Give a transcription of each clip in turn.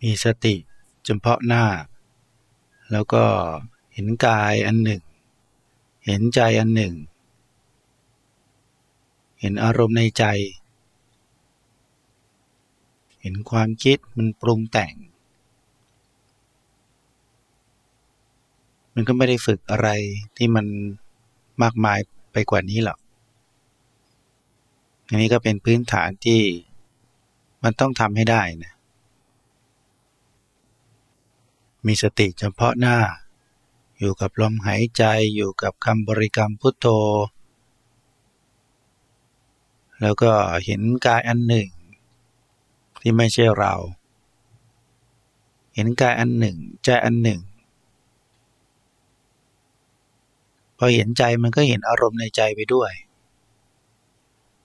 มีสติเฉพาะหน้า แล้วก็เห็นกายอันหนึ่ง เห็นใจอันหนึ่ง เห็นอารมณ์ในใจ เห็นความคิดมันปรุงแต่ง มันก็ไม่ได้ฝึกอะไรที่มันมากมายไปกว่านี้หรอกอันนี้ก็เป็นพื้นฐานที่มันต้องทำให้ได้นะ มีสติเฉพาะหน้า อยู่กับลมหายใจอยู่กับคำบริกรรมพุทโธ แล้วก็เห็นกายอันหนึ่ง ที่ไม่ใช่เรา เห็นกายอันหนึ่งใจอันหนึ่งพอเห็นใจมันก็เห็นอารมณ์ในใจไปด้วย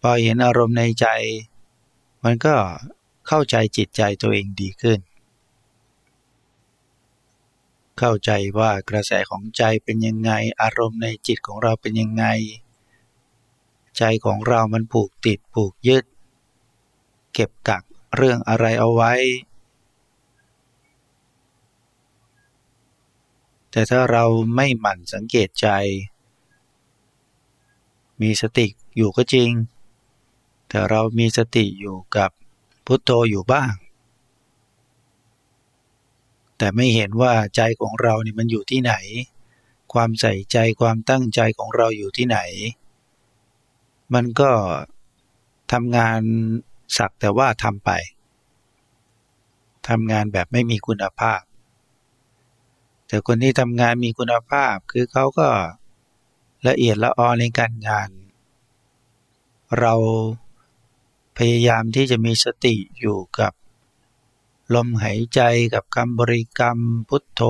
พอเห็นอารมณ์ในใจ มันก็เข้าใจจิตใจตัวเองดีขึ้น เข้าใจว่ากระแสของใจเป็นยังไง อารมณ์ในจิตของเราเป็นยังไง ใจของเรามันผูกติดผูกยึด เก็บกักเรื่องอะไรเอาไว้ แต่ถ้าเราไม่หมั่นสังเกตใจ มีสติอยู่ก็จริง แต่เรามีสติอยู่กับพุทโธอยู่บ้าง แต่ไม่เห็นว่าใจของเราเนี่ยมันอยู่ที่ไหน ความใส่ใจความตั้งใจของเราอยู่ที่ไหน มันก็ทำงานสักแต่ว่าทำไปทำงานแบบไม่มีคุณภาพ แต่คนที่ทำงานมีคุณภาพคือเขาก็ละเอียดละออในการงาน เราพยายามที่จะมีสติอยู่กับ ลมหายใจกับคำบริกรรมพุทโธ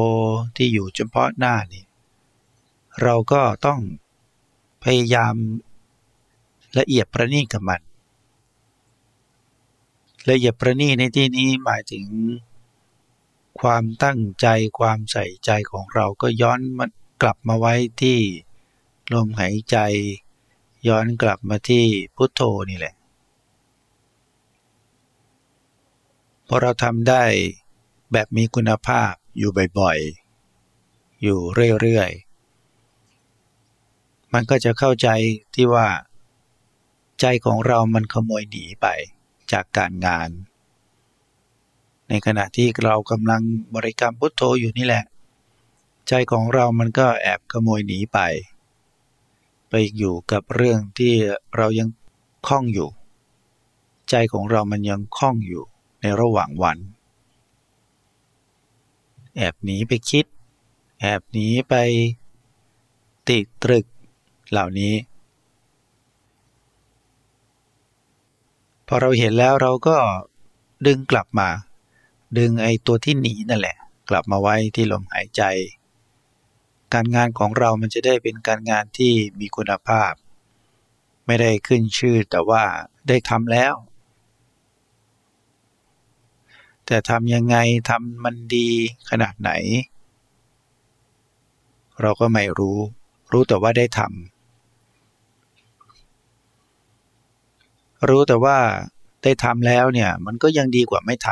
ที่อยู่เฉพาะหน้านี่เราก็ต้องพยายามละเอียดประณีตกับมัน ละเอียดประณีตในที่นี้หมายถึง ความตั้งใจความใส่ใจของเราก็ย้อนมันกลับมาไว้ที่ลมหายใจ ย้อนกลับมาที่พุทโธนี่แหละ พอเราทำได้แบบมีคุณภาพอยู่บ่อยๆ อยู่เรื่อยๆ มันก็จะเข้าใจที่ว่า ใจของเรามันขโมยหนีไปจากการงาน ในขณะที่เรากำลังบริกรรมพุทโธอยู่นี่แหละ ใจของเรามันก็แอบขโมยหนีไป ไปอยู่กับเรื่องที่เรายังคล้องอยู่ ใจของเรามันยังคล้องอยู่ ในระหว่างวัน แอบหนีไปคิด แอบหนีไปติดตรึกเหล่านี้ พอเราเห็นแล้วเราก็ดึงกลับมา ดึงไอ้ตัวที่หนีนั่นแหละ กลับมาไว้ที่ลมหายใจ การงานของเรามันจะได้เป็นการงานที่มีคุณภาพ ไม่ได้ขึ้นชื่อแต่ว่าได้ทำแล้ว แต่ทำยังไงทำมันดีขนาดไหน เราก็ไม่รู้ รู้แต่ว่าได้ทำรู้แต่ว่าได้ทำแล้วเนี่ยมันก็ยังดีกว่าไม่ท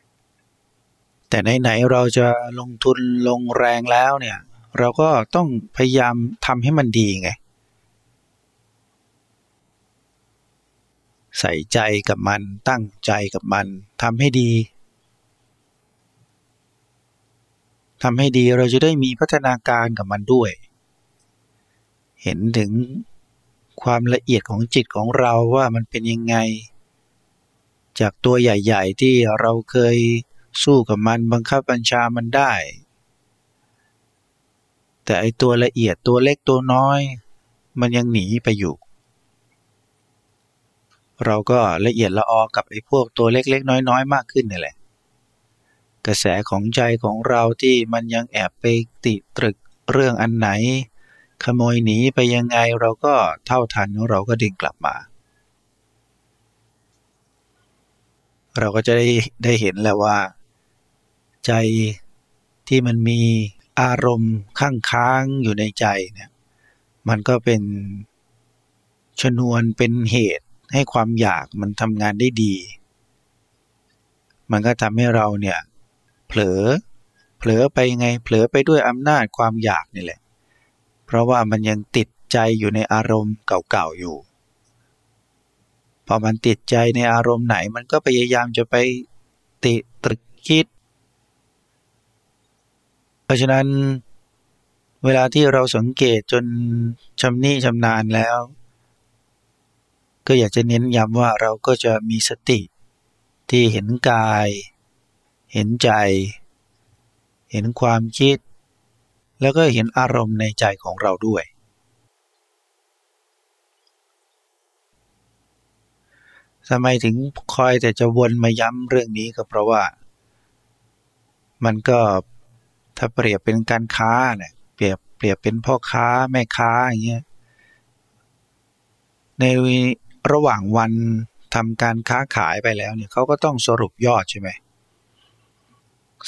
ำแต่ไหนๆเราจะลงทุนลงแรงแล้วเนี่ย เราก็ต้องพยายามทำให้มันดีไง ใส่ใจกับมันตั้งใจกับมันทำให้ดีทำให้ดีเราจะได้มีพัฒนาการกับมันด้วย เห็นถึงความละเอียดของจิตของเราว่ามันเป็นยังไง จากตัวใหญ่ ๆ ที่เราเคยสู้กับมันบังคับบัญชามันได้ แต่ไอตัวละเอียดตัวเล็กตัวน้อย มันยังหนีไปอยู่ เราก็ละเอียดละออกับไอ้พวกตัวเล็กๆ น้อยๆ มากขึ้นนี่แหละ กระแสของใจของเราที่มันยังแอบไปติดตรึกเรื่องอันไหน ขโมยหนีไปยังไงเราก็เท่าทันเราก็ดึงกลับมา เราก็จะได้ได้เห็นแล้วว่า ใจที่มันมีอารมณ์ข้างค้างอยู่ในใจเนี่ยมันก็เป็นชนวนเป็นเหตุ ให้ความอยากมันทำงานได้ดี มันก็ทำให้เราเนี่ยเผลอเผลอไปไงเผลอไปด้วยอำนาจความอยากนี่แหละ เพราะว่ามันยังติดใจอยู่ในอารมณ์เก่าๆอยู่ พอมันติดใจในอารมณ์ไหน มันก็พยายามจะไปติตรึกคิด เพราะฉะนั้นเวลาที่เราสังเกตจนชำนิชำนาญแล้ว ก็อยากจะเน้นย้ำว่าเราก็จะมีสติ ที่เห็นกาย เห็นใจ เห็นความคิด แล้วก็เห็นอารมณ์ในใจของเราด้วย ทำไมถึงคอยแต่จะวนมาย้ำเรื่องนี้ก็เพราะว่า มันก็ถ้าเปรียบเป็นการค้าเนี่ยเปรียบเปรียบเป็นพ่อค้าแม่ค้าอย่างเงี้ยใน ระหว่างวันทำการค้าขายไปแล้วเนี่ยเขาก็ต้องสรุปยอดใช่ไหม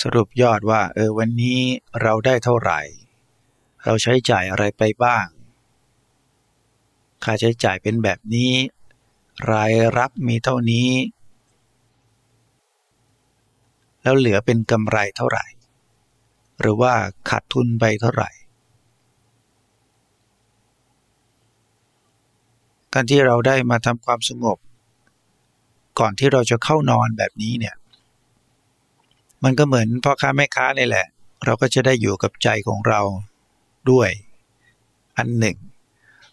สรุปยอดว่าเออวันนี้เราได้เท่าไหร่ เราใช้จ่ายอะไรไปบ้าง ค่าใช้จ่ายเป็นแบบนี้ รายรับมีเท่านี้ แล้วเหลือเป็นกำไรเท่าไหร่ หรือว่าขาดทุนไปเท่าไหร่ การที่เราได้มาทำความสงบ ก่อนที่เราจะเข้านอนแบบนี้เนี่ย มันก็เหมือนพ่อค้าแม่ค้านี่แหละ เราก็จะได้อยู่กับใจของเราด้วย อันหนึ่ง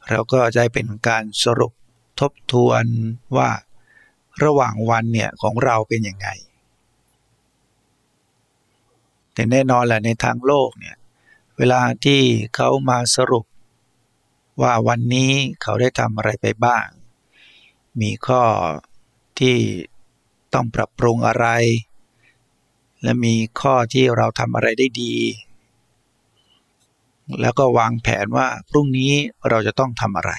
เราก็จะเป็นการสรุปทบทวนว่าระหว่างวันเนี่ยของเราเป็นยังไง แต่แน่นอนแหละในทางโลกเนี่ย เวลาที่เขามาสรุป ว่าวันนี้เขาได้ทำอะไรไปบ้าง มีข้อที่ต้องปรับปรุงอะไร และมีข้อที่เราทำอะไรได้ดี แล้วก็วางแผนว่าพรุ่งนี้เราจะต้องทำอะไร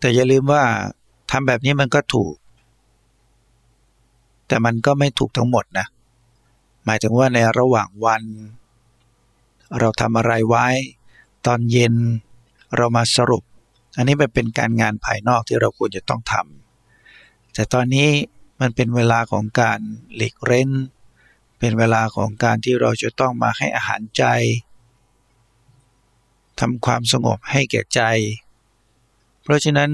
แต่อย่าลืมว่าทำแบบนี้มันก็ถูก แต่มันก็ไม่ถูกทั้งหมดนะ หมายถึงว่าในระหว่างวัน เราทำอะไรไว้ ตอนเย็นเรามาสรุป อันนี้มันเป็นการงานภายนอกที่เราควรจะต้องทำแต่ตอนนี้มันเป็นเวลาของการหลีกเร้น เป็นเวลาของการที่เราจะต้องมาให้อาหารใจทำความสงบให้แก่ใจ เพราะฉะนั้น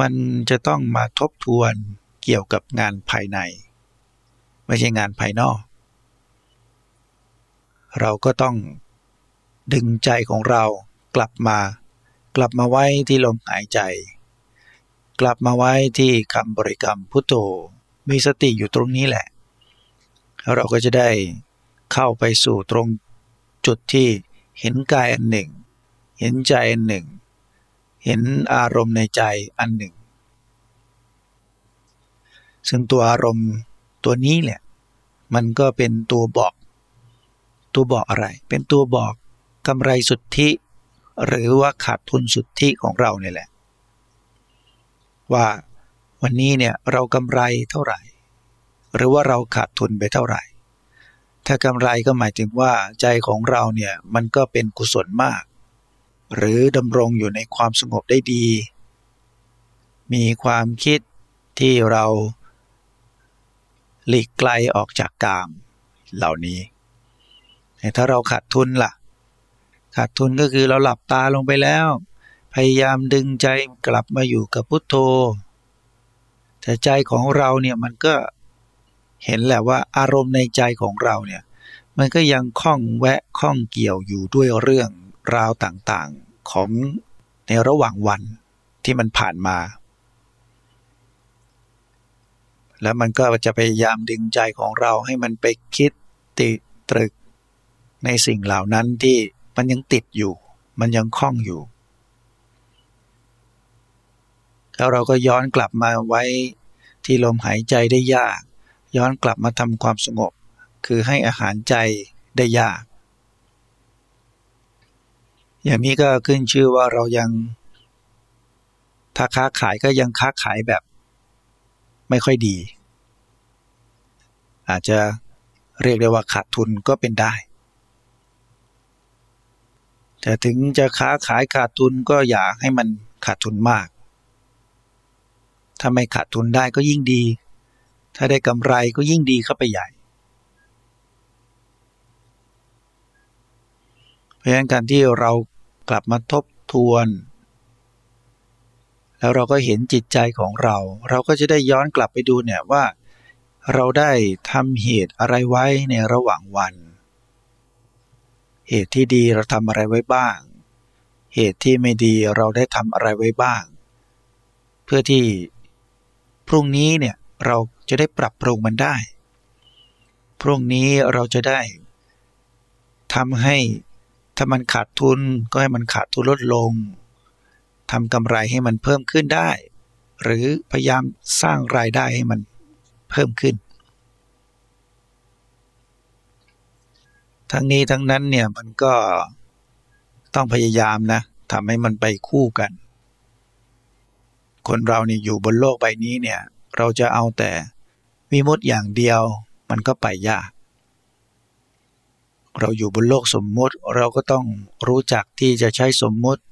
มันจะต้องมาทบทวนเกี่ยวกับงานภายใน ไม่ใช่งานภายนอก เราก็ต้อง ดึงใจของเรากลับมา กลับมาไว้ที่ลมหายใจ กลับมาไว้ที่คำบริกรรมพุทโธมีสติอยู่ตรงนี้แหละแล้วเราก็จะได้เข้าไปสู่ตรงจุดที่เห็นกายอันหนึ่ง เห็นใจอันหนึ่ง เห็นอารมณ์ในใจอันหนึ่ง ซึ่งตัวอารมณ์ตัวนี้แหละ มันก็เป็นตัวบอก ตัวบอกอะไร เป็นตัวบอก กำไรสุทธิ หรือว่าขาดทุนสุทธิของเราเนี่ยแหละ ว่าวันนี้เนี่ยเรากำไรเท่าไหร่ หรือว่าเราขาดทุนไปเท่าไหร่ ถ้ากำไรก็หมายถึงว่าใจของเราเนี่ยมันก็เป็นกุศลมาก หรือดำรงอยู่ในความสงบได้ดี มีความคิดที่เราหลีกไกลออกจากกามเหล่านี้ ถ้าเราขาดทุนละ่ะ ขาดทุนก็คือเราหลับตาลงไปแล้ว พยายามดึงใจกลับมาอยู่กับพุทโธ แต่ใจของเราเนี่ยมันก็เห็นแหละว่าอารมณ์ในใจของเราเนี่ยมันก็ยังคล้องแวะคล้องเกี่ยวอยู่ด้วยเรื่องราวต่างๆของในระหว่างวันที่มันผ่านมา แล้วมันก็จะพยายามดึงใจของเราให้มันไปคิดติตรึกในสิ่งเหล่านั้นที่ มันยังติดอยู่ มันยังคล้องอยู่ แล้วเราก็ย้อนกลับมาไว้ที่ลมหายใจได้ยาก ย้อนกลับมาทำความสงบ คือให้อาหารใจได้ยาก อย่างนี้ก็ขึ้นชื่อว่าเรายัง ถ้าค้าขายก็ยังค้าขายแบบ ไม่ค่อยดี อาจจะเรียกได้ว่าขาดทุนก็เป็นได้ แต่ถึงจะค้าขายขาดทุนก็อย่าให้มันขาดทุนมาก ถ้าไม่ขาดทุนได้ก็ยิ่งดี ถ้าได้กำไรก็ยิ่งดีเข้าไปใหญ่ เพราะฉะนั้นการที่เรากลับมาทบทวน แล้วเราก็เห็นจิตใจของเรา เราก็จะได้ย้อนกลับไปดูเนี่ยว่า เราได้ทำเหตุอะไรไว้ในระหว่างวัน เหตุที่ดีเราทำอะไรไว้บ้าง เหตุที่ไม่ดีเราได้ทำอะไรไว้บ้าง เพื่อที่พรุ่งนี้เนี่ยเราจะได้ปรับปรุงมันได้ พรุ่งนี้เราจะได้ทำให้ถ้ามันขาดทุนก็ให้มันขาดทุนลดลงทำกำไรให้มันเพิ่มขึ้นได้ หรือพยายามสร้างรายได้ให้มันเพิ่มขึ้น ทั้งนี้ทั้งนั้นเนี่ยมันก็ต้องพยายามนะทำให้มันไปคู่กัน คนเราเนี่ยอยู่บนโลกใบนี้เนี่ย เราจะเอาแต่วิมุตต์อย่างเดียว มันก็ไปยาก เราอยู่บนโลกสมมุติเราก็ต้องรู้จักที่จะใช้สมมุติ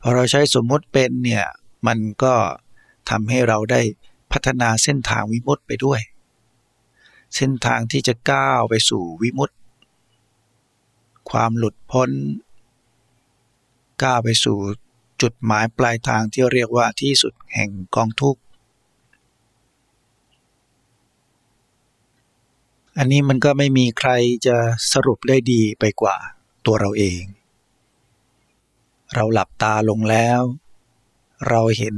พอเราใช้สมมุติเป็นเนี่ยมันก็ทำให้เราได้พัฒนาเส้นทางวิมุตต์ไปด้วย เส้นทางที่จะก้าวไปสู่วิมุตต์ ความหลุดพ้น ก้าวไปสู่จุดหมายปลายทางที่เรียกว่าที่สุดแห่งกองทุกข์ อันนี้มันก็ไม่มีใครจะสรุปได้ดีไปกว่าตัวเราเอง เราหลับตาลงแล้ว เราเห็น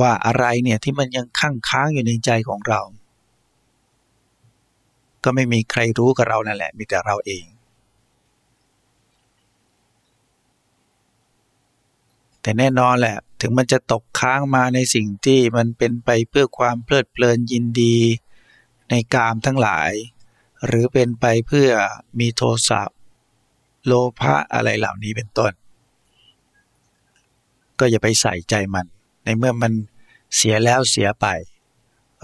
ว่าอะไรเนี่ยที่มันยังค้างค้างอยู่ในใจของเรา ก็ไม่มีใครรู้กับเรานั่นแหละ มีแต่เราเอง แต่แน่นอนแหละ ถึงมันจะตกค้างมาในสิ่งที่มันเป็นไปเพื่อความเพลิดเพลินยินดีในกามทั้งหลาย หรือเป็นไปเพื่อมีโทสะโลภะอะไรเหล่านี้เป็นต้น ก็อย่าไปใส่ใจมัน ในเมื่อมันเสียแล้วเสียไป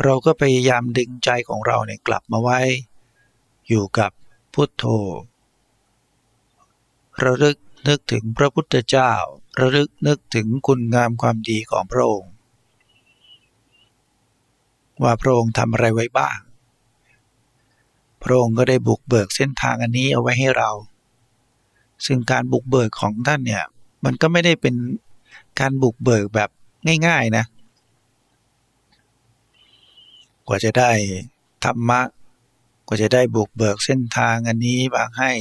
เราก็พยายามดึงใจของเราเนี่ยกลับมาไว้ อยู่กับพุทโธระลึกนึกถึงพระพุทธเจ้า ระลึกนึกถึงคุณงามความดีของพระองค์ ว่าพระองค์ทำอะไรไว้บ้าง พระองค์ก็ได้บุกเบิกเส้นทางอันนี้เอาไว้ให้เรา ซึ่งการบุกเบิกของท่านเนี่ยมันก็ไม่ได้เป็นการบุกเบิกแบบง่ายๆนะ กว่าจะได้ธรรมะ กว่าจะได้บุกเบิกเส้นทางอันนี้บางให้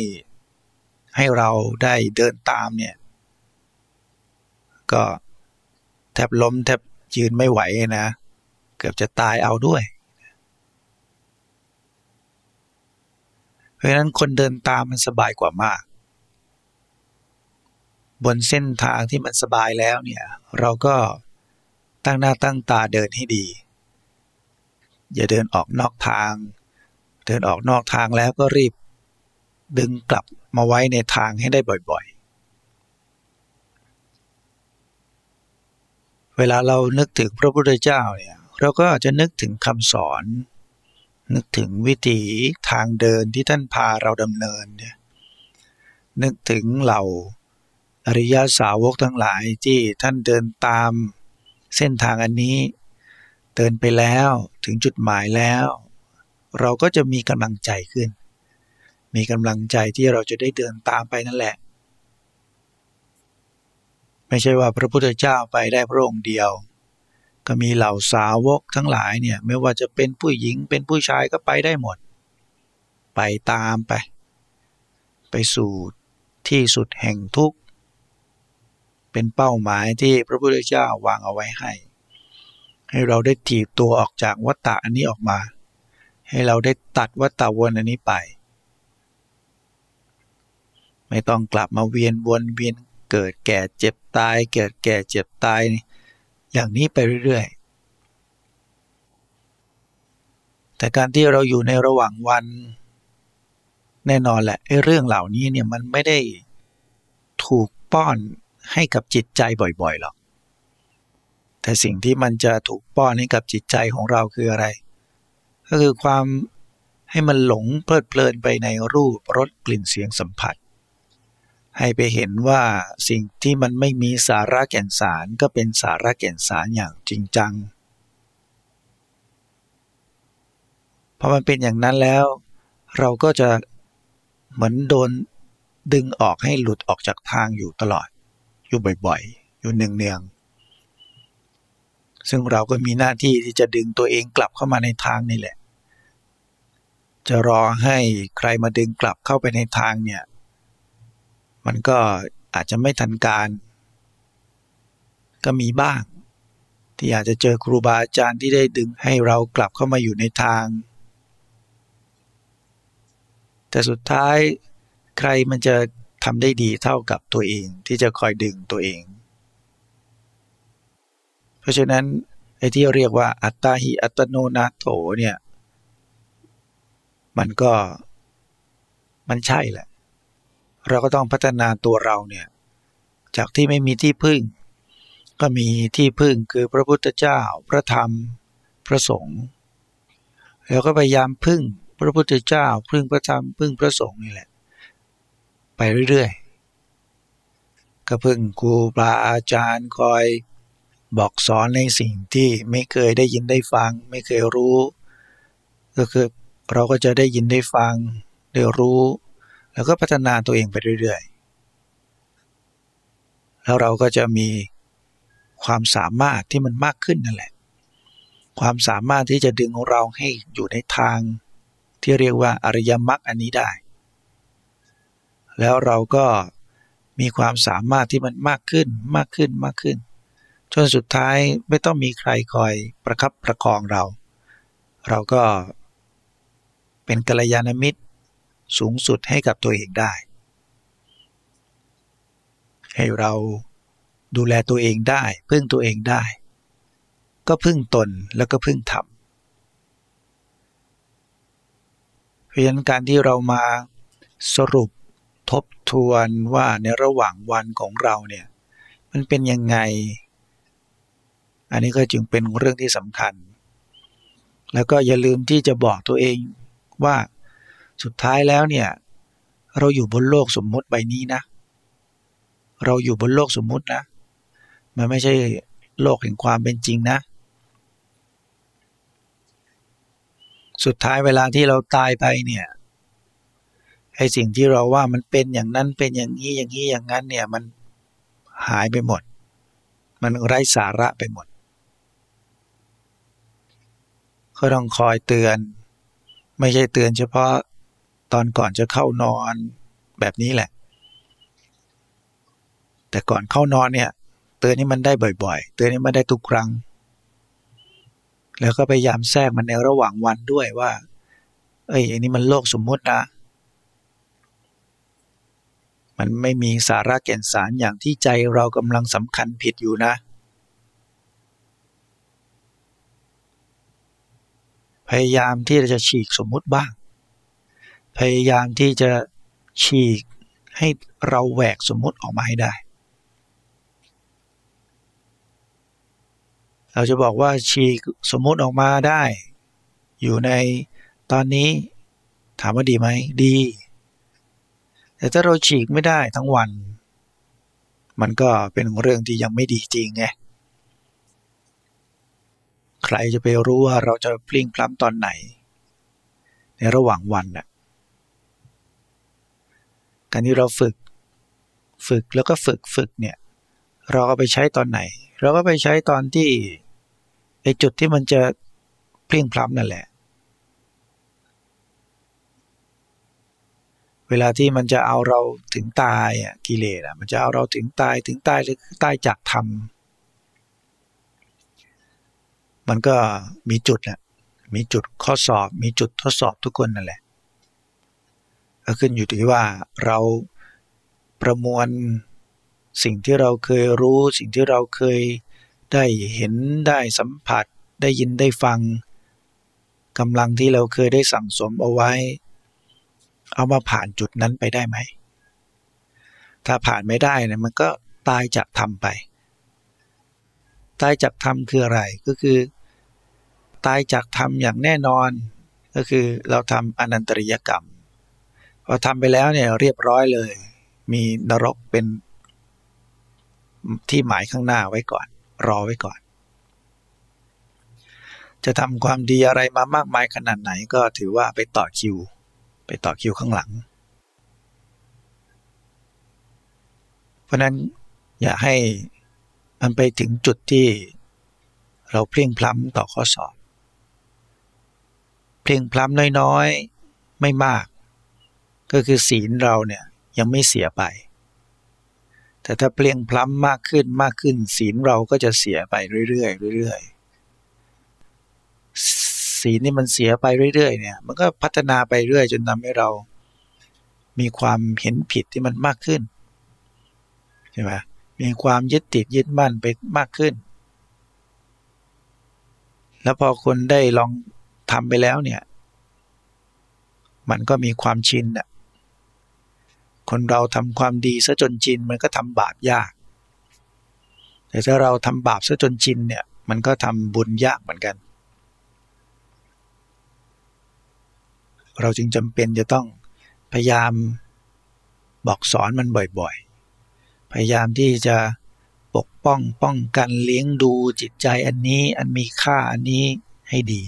ให้เราได้เดินตามเนี่ย ก็แทบล้มแทบยืนไม่ไหวนะ เกือบจะตายเอาด้วย เพราะฉะนั้นคนเดินตามมันสบายกว่ามาก บนเส้นทางที่มันสบายแล้วเนี่ย เราก็ตั้งหน้าตั้งตาเดินให้ดี อย่าเดินออกนอกทาง เดินออกนอกทางแล้วก็รีบดึงกลับมาไว้ในทางให้ได้บ่อย เวลาเรานึกถึงพระพุทธเจ้าเนี่ยเราก็อาจจะนึกถึงคำสอน นึกถึงวิถีทางเดินที่ท่านพาเราดำเนินเนี่ยนึกถึงเหล่าอริยาสาวกทั้งหลายที่ท่านเดินตามเส้นทางอันนี้ เดินไปแล้วถึงจุดหมายแล้ว เราก็จะมีกำลังใจขึ้น มีกำลังใจที่เราจะได้เดินตามไปนั่นแหละ ไม่ใช่ว่าพระพุทธเจ้าไปได้พระองค์เดียว ก็มีเหล่าสาวกทั้งหลายเนี่ยไม่ว่าจะเป็นผู้หญิงเป็นผู้ชายก็ไปได้หมด ไปตามไป ไปสู่ที่สุดแห่งทุกข์ เป็นเป้าหมายที่พระพุทธเจ้าวางเอาไว้ให้ ให้เราได้ถีบตัวออกจากวัฏฏะอันนี้ออกมา ให้เราได้ตัดวัฏฏะวนอันนี้ไป ไม่ต้องกลับมาเวียนวนเวียน เกิดแก่เจ็บตาย เกิดแก่เจ็บตาย อย่างนี้ไปเรื่อยๆ แต่การที่เราอยู่ในระหว่างวัน แน่นอนแหละไอ้เรื่องเหล่านี้เนี่ยมันไม่ได้ถูกป้อนให้กับจิตใจบ่อยๆหรอก แต่สิ่งที่มันจะถูกป้อนให้กับจิตใจของเราคืออะไร ก็คือความให้มันหลงเพลิดเพลินไปในรูปรสกลิ่นเสียงสัมผัส ให้ไปเห็นว่าสิ่งที่มันไม่มีสาระแก่นสารก็เป็นสาระแก่นสารอย่างจริงจังพอมันเป็นอย่างนั้นแล้ว เราก็จะเหมือนโดนดึงออกให้หลุดออกจากทางอยู่ตลอด อยู่บ่อยๆ อยู่เนืองๆ ซึ่งเราก็มีหน้าที่ที่จะดึงตัวเองกลับเข้ามาในทางนี่แหละ จะรอให้ใครมาดึงกลับเข้าไปในทางเนี่ย มันก็อาจจะไม่ทันการ ก็มีบ้าง ที่อาจจะเจอครูบาอาจารย์ที่ได้ดึงให้เรากลับเข้ามาอยู่ในทาง แต่สุดท้ายใครมันจะทำได้ดีเท่ากับตัวเองที่จะคอยดึงตัวเอง เพราะฉะนั้นไอ้ที่เรียกว่าอัตตาหิอัตโนนาโถเนี่ย มันก็มันใช่แหละ เราก็ต้องพัฒนาตัวเราเนี่ยจากที่ไม่มีที่พึ่ง ก็มีที่พึ่งคือพระพุทธเจ้า พระธรรม พระสงฆ์แล้วก็พยายามพึ่งพระพุทธเจ้า พึ่งพระธรรมพึ่งพระสงฆ์นี่แหละ ไปเรื่อยๆก็พึ่งครูบาอาจารย์คอยบอกสอนในสิ่งที่ไม่เคยได้ยินได้ฟัง ไม่เคยรู้ ก็คือเราก็จะได้ยินได้ฟังได้รู้ แล้วก็พัฒนาตัวเองไปเรื่อยๆ แล้วเราก็จะมีความสามารถที่มันมากขึ้นนั่นแหละ ความสามารถที่จะดึงเราให้อยู่ในทางที่เรียกว่าอริยมรรคอันนี้ได้ แล้วเราก็มีความสามารถที่มันมากขึ้นมากขึ้นมากขึ้น จนสุดท้ายไม่ต้องมีใครคอยประคับประคองเรา เราก็เป็นกัลยาณมิตร สูงสุดให้กับตัวเองได้ ให้เราดูแลตัวเองได้ พึ่งตัวเองได้ ก็พึ่งตนแล้วก็พึ่งธรรมเพราะฉะนั้นการที่เรามาสรุปทบทวนว่าในระหว่างวันของเราเนี่ยมันเป็นยังไง อันนี้ก็จึงเป็นเรื่องที่สำคัญ แล้วก็อย่าลืมที่จะบอกตัวเองว่า สุดท้ายแล้วเนี่ย เราอยู่บนโลกสมมุติใบนี้นะ เราอยู่บนโลกสมมุตินะ มันไม่ใช่โลกแห่งความเป็นจริงนะ สุดท้ายเวลาที่เราตายไปเนี่ยไอสิ่งที่เราว่ามันเป็นอย่างนั้นเป็นอย่างนี้อย่างนี้อย่างนั้นเนี่ยมันหายไปหมด มันไร้สาระไปหมดก็ต้องคอยเตือน ไม่ใช่เตือนเฉพาะ ตอนก่อนจะเข้านอนแบบนี้แหละ แต่ก่อนเข้านอนเนี่ย เตือนนี้มันได้บ่อยๆ เตือนนี้มันได้ทุกครั้ง แล้วก็พยายามแทรกมันในระหว่างวันด้วยว่า เอ้ยอันนี้มันโลกสมมุตินะมันไม่มีสาระแก่นสารอย่างที่ใจเรากำลังสำคัญผิดอยู่นะ พยายามที่จะฉีกสมมุติบ้าง พยายามที่จะฉีกให้เราแหวกสมมติออกมาให้ได้ เราจะบอกว่าฉีกสมมติออกมาได้ อยู่ในตอนนี้ถามว่าดีไหมดี แต่ถ้าเราฉีกไม่ได้ทั้งวัน มันก็เป็นเรื่องที่ยังไม่ดีจริงไงใครจะไปรู้ว่าเราจะพลิ้งพล้ำตอนไหน ในระหว่างวันน่ะ การที่เราฝึกฝึกแล้วก็ฝึกฝึกเนี่ย เราก็ไปใช้ตอนไหน เราก็ไปใช้ตอนที่ไอจุดที่มันจะเพลียงพล้ำนั่นแหละ เวลาที่มันจะเอาเราถึงตายอะกิเลสอะมันจะเอาเราถึงตายถึงตายหรือตายจากธรรมมันก็มีจุดอะมีจุดข้อสอบ มีจุดทดสอบทุกคนนั่นแหละ ก็ขึ้นอยู่ที่ว่าเราประมวลสิ่งที่เราเคยรู้สิ่งที่เราเคยได้เห็นได้สัมผัส ได้ยินได้ฟังกำลังที่เราเคยได้สั่งสมเอาไว้ เอามาผ่านจุดนั้นไปได้ไหม ถ้าผ่านไม่ได้นี่มันก็ตายจากธรรมไป ตายจากธรรมคืออะไรก็คือ ตายจากธรรมอย่างแน่นอน ก็คือเราทำอนันตริยกรรม พอทำไปแล้วเนี่ยเรียบร้อยเลย มีนรกเป็นที่หมายข้างหน้าไว้ก่อน รอไว้ก่อน จะทำความดีอะไรมามากมายขนาดไหนก็ถือว่าไปต่อคิว ไปต่อคิวข้างหลัง เพราะนั้นอย่าให้มันไปถึงจุดที่เราเพลียงพล้ำต่อข้อสอบ เพลียงพล้ำน้อยๆ ไม่มาก ก็คือศีลเราเนี่ยยังไม่เสียไป แต่ถ้าเพลียงพล้ำมากขึ้นมากขึ้น ศีลเราก็จะเสียไปเรื่อยๆเรื่อยๆศีลนี่มันเสียไปเรื่อยๆเนี่ยมันก็พัฒนาไปเรื่อยจนทำให้เรา มีความเห็นผิดที่มันมากขึ้นใช่ไหมมีความยึดติดยึดมั่นไปมากขึ้น แล้วพอคนได้ลองทำไปแล้วเนี่ย มันก็มีความชินอะ คนเราทำความดีซะจนชินมันก็ทำบาปยาก แต่ถ้าเราทำบาปซะจนชินเนี่ยมันก็ทำบุญยากเหมือนกัน เราจึงจำเป็นจะต้องพยายามบอกสอนมันบ่อยๆ พยายามที่จะปกป้องป้องกันเลี้ยงดูจิตใจอันนี้อันมีค่าอันนี้ให้ดี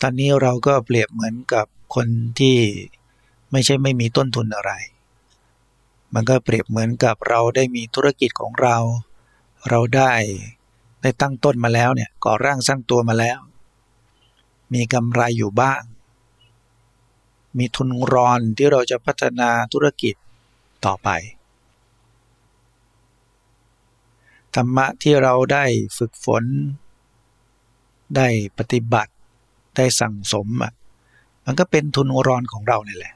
ตอนนี้เราก็เปรียบเหมือนกับ คนที่ไม่ใช่ไม่มีต้นทุนอะไร มันก็เปรียบเหมือนกับเราได้มีธุรกิจของเรา เราได้ได้ตั้งต้นมาแล้วเนี่ยก่อร่างสร้างตัวมาแล้ว มีกำไรอยู่บ้าง มีทุนรอนที่เราจะพัฒนาธุรกิจต่อไป ธรรมะที่เราได้ฝึกฝน ได้ปฏิบัติได้สั่งสมอะ มันก็เป็นทุนรอนของเราเนี่ยแหละ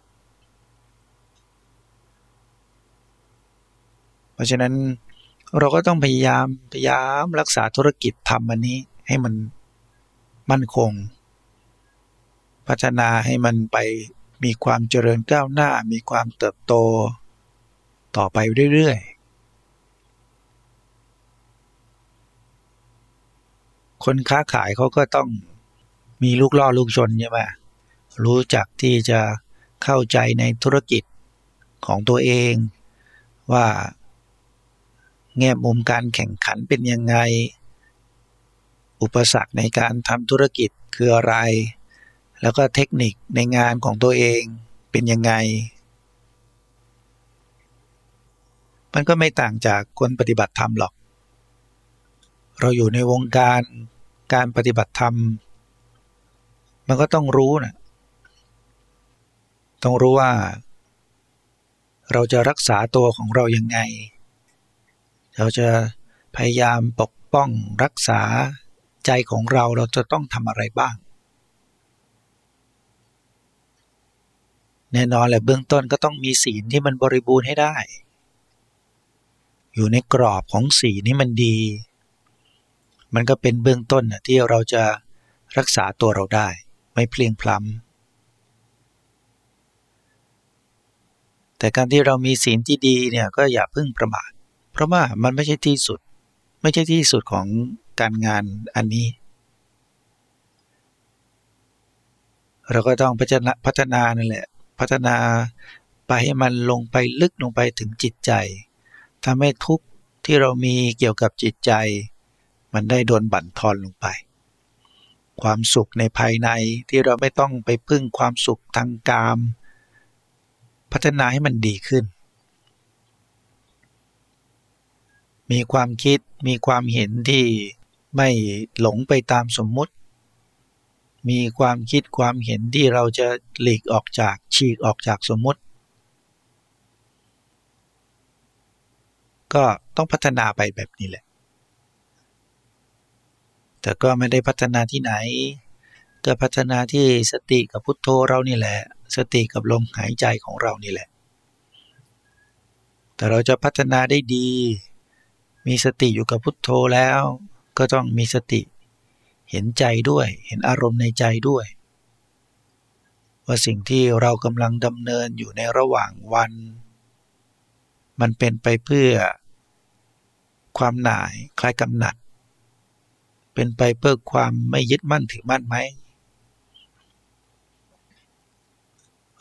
เพราะฉะนั้นเราก็ต้องพยายามพยายามรักษาธุรกิจทำอันนี้ให้มันมั่นคง พัฒนาให้มันไปมีความเจริญก้าวหน้ามีความเติบโตต่อไปเรื่อยๆ คนค้าขายเขาก็ต้องมีลูกล่อลูกชนใช่ไหม รู้จักที่จะเข้าใจในธุรกิจของตัวเองว่า แง่มุมการแข่งขันเป็นยังไง อุปสรรคในการทำธุรกิจคืออะไร แล้วก็เทคนิคในงานของตัวเองเป็นยังไง มันก็ไม่ต่างจากคนปฏิบัติธรรมหรอก เราอยู่ในวงการการปฏิบัติธรรม มันก็ต้องรู้นะ ต้องรู้ว่า เราจะรักษาตัวของเรายังไง เราจะพยายามปกป้องรักษาใจของเราเราจะต้องทำอะไรบ้าง แน่นอนแหละเบื้องต้นก็ต้องมีศีลที่มันบริบูรณ์ให้ได้ อยู่ในกรอบของศีลนี่มันดี มันก็เป็นเบื้องต้นที่เราจะรักษาตัวเราได้ ไม่เพลียงพล้ำ แต่การที่เรามีศีลที่ดีเนี่ยก็อย่าพึ่งประมาทเพราะว่ามันไม่ใช่ที่สุด ไม่ใช่ที่สุดของการงานอันนี้ เราก็ต้องพัฒนาพัฒนานั่นแหละ พัฒนาไปให้มันลงไปลึกลงไปถึงจิตใจทำให้ทุกข์ที่เรามีเกี่ยวกับจิตใจ มันได้โดนบั่นทอนลงไป ความสุขในภายในที่เราไม่ต้องไปพึ่งความสุขทางกาม พัฒนาให้มันดีขึ้น มีความคิดมีความเห็นที่ไม่หลงไปตามสมมุติ มีความคิดความเห็นที่เราจะหลีกออกจากฉีกออกจากสมมติ ก็ต้องพัฒนาไปแบบนี้แหละ แต่ก็ไม่ได้พัฒนาที่ไหน ก็พัฒนาที่สติกับพุทโธเรานี่แหละ สติกับลมหายใจของเรานี่แหละ แต่เราจะพัฒนาได้ดี มีสติอยู่กับพุทโธแล้ว ก็ต้องมีสติ เห็นใจด้วย เห็นอารมณ์ในใจด้วย ว่าสิ่งที่เรากำลังดำเนินอยู่ในระหว่างวัน มันเป็นไปเพื่อ ความหน่ายคล้ายกำหนัดเป็นไปเพื่อความไม่ยึดมั่นถือมั่นไหม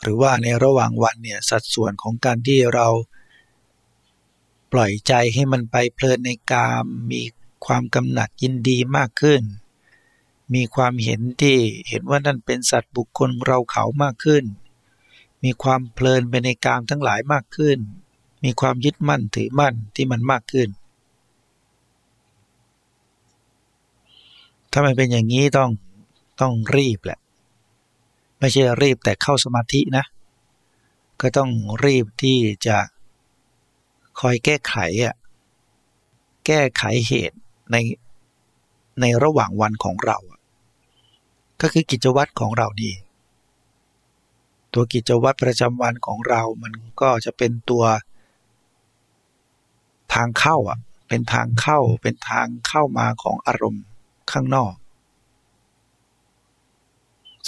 หรือว่าในระหว่างวันเนี่ยสัดส่วนของการที่เราปล่อยใจให้มันไปเพลินในกาม มีความกำหนัดยินดีมากขึ้น มีความเห็นที่เห็นว่านั่นเป็นสัตว์บุคคลเราเขามากขึ้น มีความเพลินไปในกามทั้งหลายมากขึ้น มีความยึดมั่นถือมั่นที่มันมากขึ้น ถ้ามันเป็นอย่างนี้ต้องต้องรีบแหละ ไม่ใช่รีบแต่เข้าสมาธินะ ก็ต้องรีบที่จะคอยแก้ไขอะแก้ไขเหตุในในระหว่างวันของเรา ก็คือกิจวัตรของเราดี ตัวกิจวัตรประจำวันของเรา มันก็จะเป็นตัวทางเข้าอะ เป็นทางเข้า เป็นทางเข้ามาของอารมณ์ข้างนอก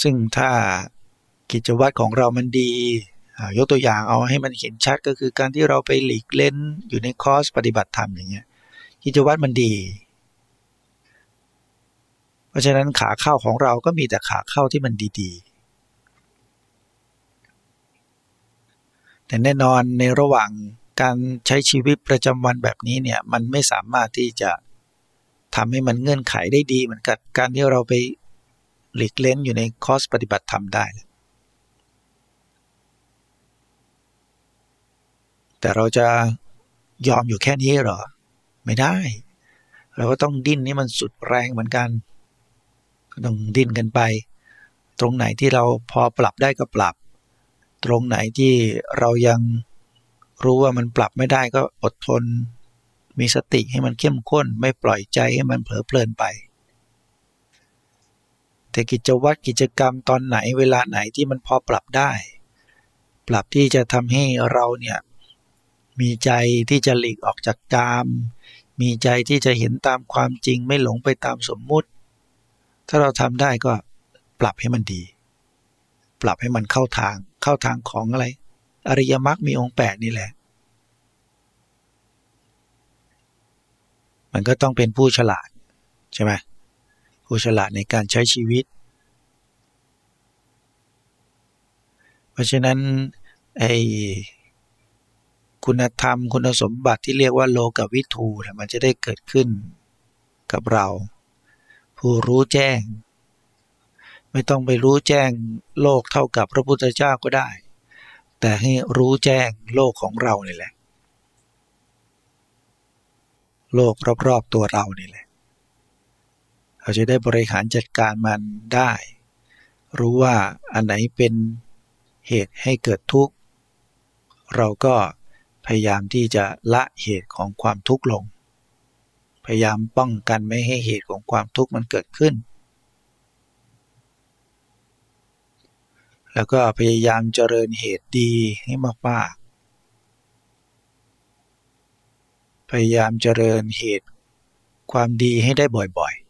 ซึ่งถ้ากิจวัตรของเรามันดียกตัวอย่างเอาให้มันเห็นชัดก็คือการที่เราไปหลีกเล่นอยู่ในคอร์สปฏิบัติธรรมอย่างเงี้ยกิจวัตรมันดี เพราะฉะนั้นขาเข้าของเราก็มีแต่ขาเข้าที่มันดีๆ แต่แน่นอนในระหว่างการใช้ชีวิตประจำวันแบบนี้เนี่ยมันไม่สามารถที่จะทำให้มันเงื่อนไขได้ดีเหมือนกับการที่เราไป หลีกเล่นอยู่ในคอร์สปฏิบัติธรรมได้ แต่เราจะยอมอยู่แค่นี้เหรอ ไม่ได้ เราก็ต้องดิ้นนี่มันสุดแรงเหมือนกันก็ต้องดิ้นกันไป ตรงไหนที่เราพอปรับได้ก็ปรับ ตรงไหนที่เรายังรู้ว่ามันปรับไม่ได้ก็อดทน มีสติให้มันเข้มข้น ไม่ปล่อยใจให้มันเผลอเพลินไป แต่กิจวัตรกิจกรรมตอนไหนเวลาไหนที่มันพอปรับได้ ปรับที่จะทำให้เราเนี่ยมีใจที่จะหลีกออกจากกาม มีใจที่จะเห็นตามความจริงไม่หลงไปตามสมมุติ ถ้าเราทำได้ก็ปรับให้มันดี ปรับให้มันเข้าทางเข้าทางของอะไร อริยมรรคมีองค์แปดนี่แหละ มันก็ต้องเป็นผู้ฉลาดใช่ไหม ผู้ฉลาดในการใช้ชีวิต เพราะฉะนั้นไอ้คุณธรรมคุณสมบัติที่เรียกว่าโลกวิทูมันจะได้เกิดขึ้นกับเรา ผู้รู้แจ้ง ไม่ต้องไปรู้แจ้งโลกเท่ากับพระพุทธเจ้าก็ได้ แต่ให้รู้แจ้งโลกของเรานี่แหละ โลกรอบๆตัวเรานี่แหละ เราจะได้บริหารจัดการมันได้ รู้ว่าอันไหนเป็นเหตุให้เกิดทุกข์ เราก็พยายามที่จะละเหตุของความทุกข์ลง พยายามป้องกันไม่ให้เหตุของความทุกข์มันเกิดขึ้น แล้วก็พยายามเจริญเหตุดีให้มากๆพยายามเจริญเหตุความดีให้ได้บ่อยๆ